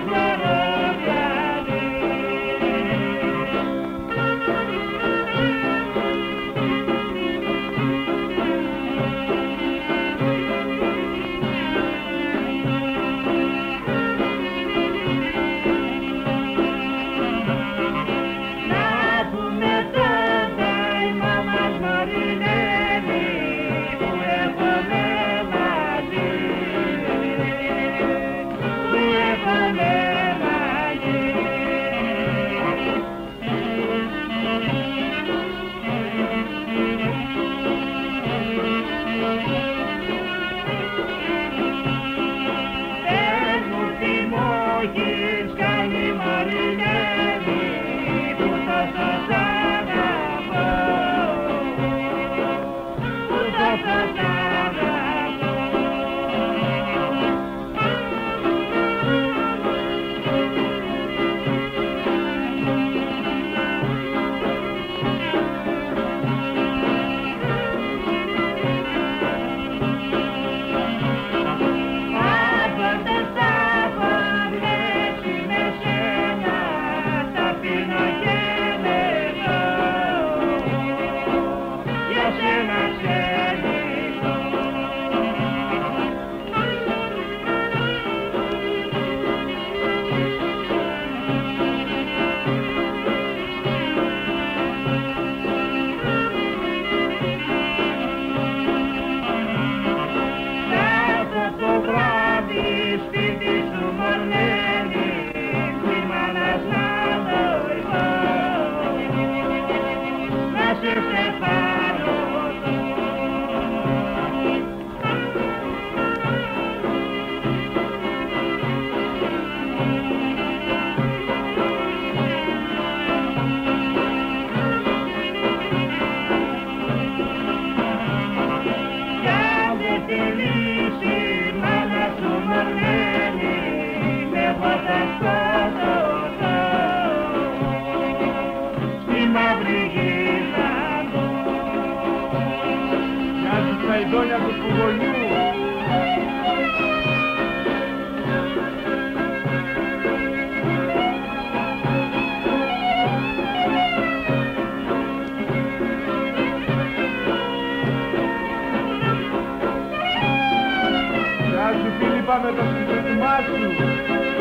Lord. vai me acompanhar no máximo.